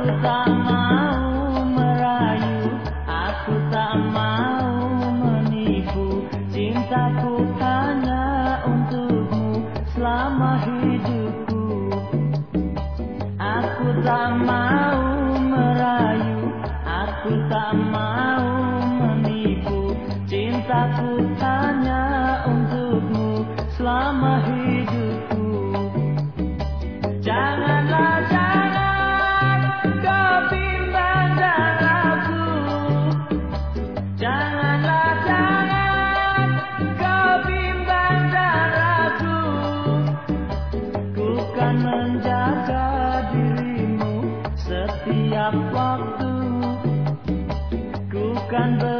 Aku tak mau merayu Aku tak mau menipu. Cintaku hanya untukmu Selama hidupku. Aku tak mau merayu Aku tak mau menipu. Cintaku Ku kan menjaga dirimu setiap waktu. Ku kan berikan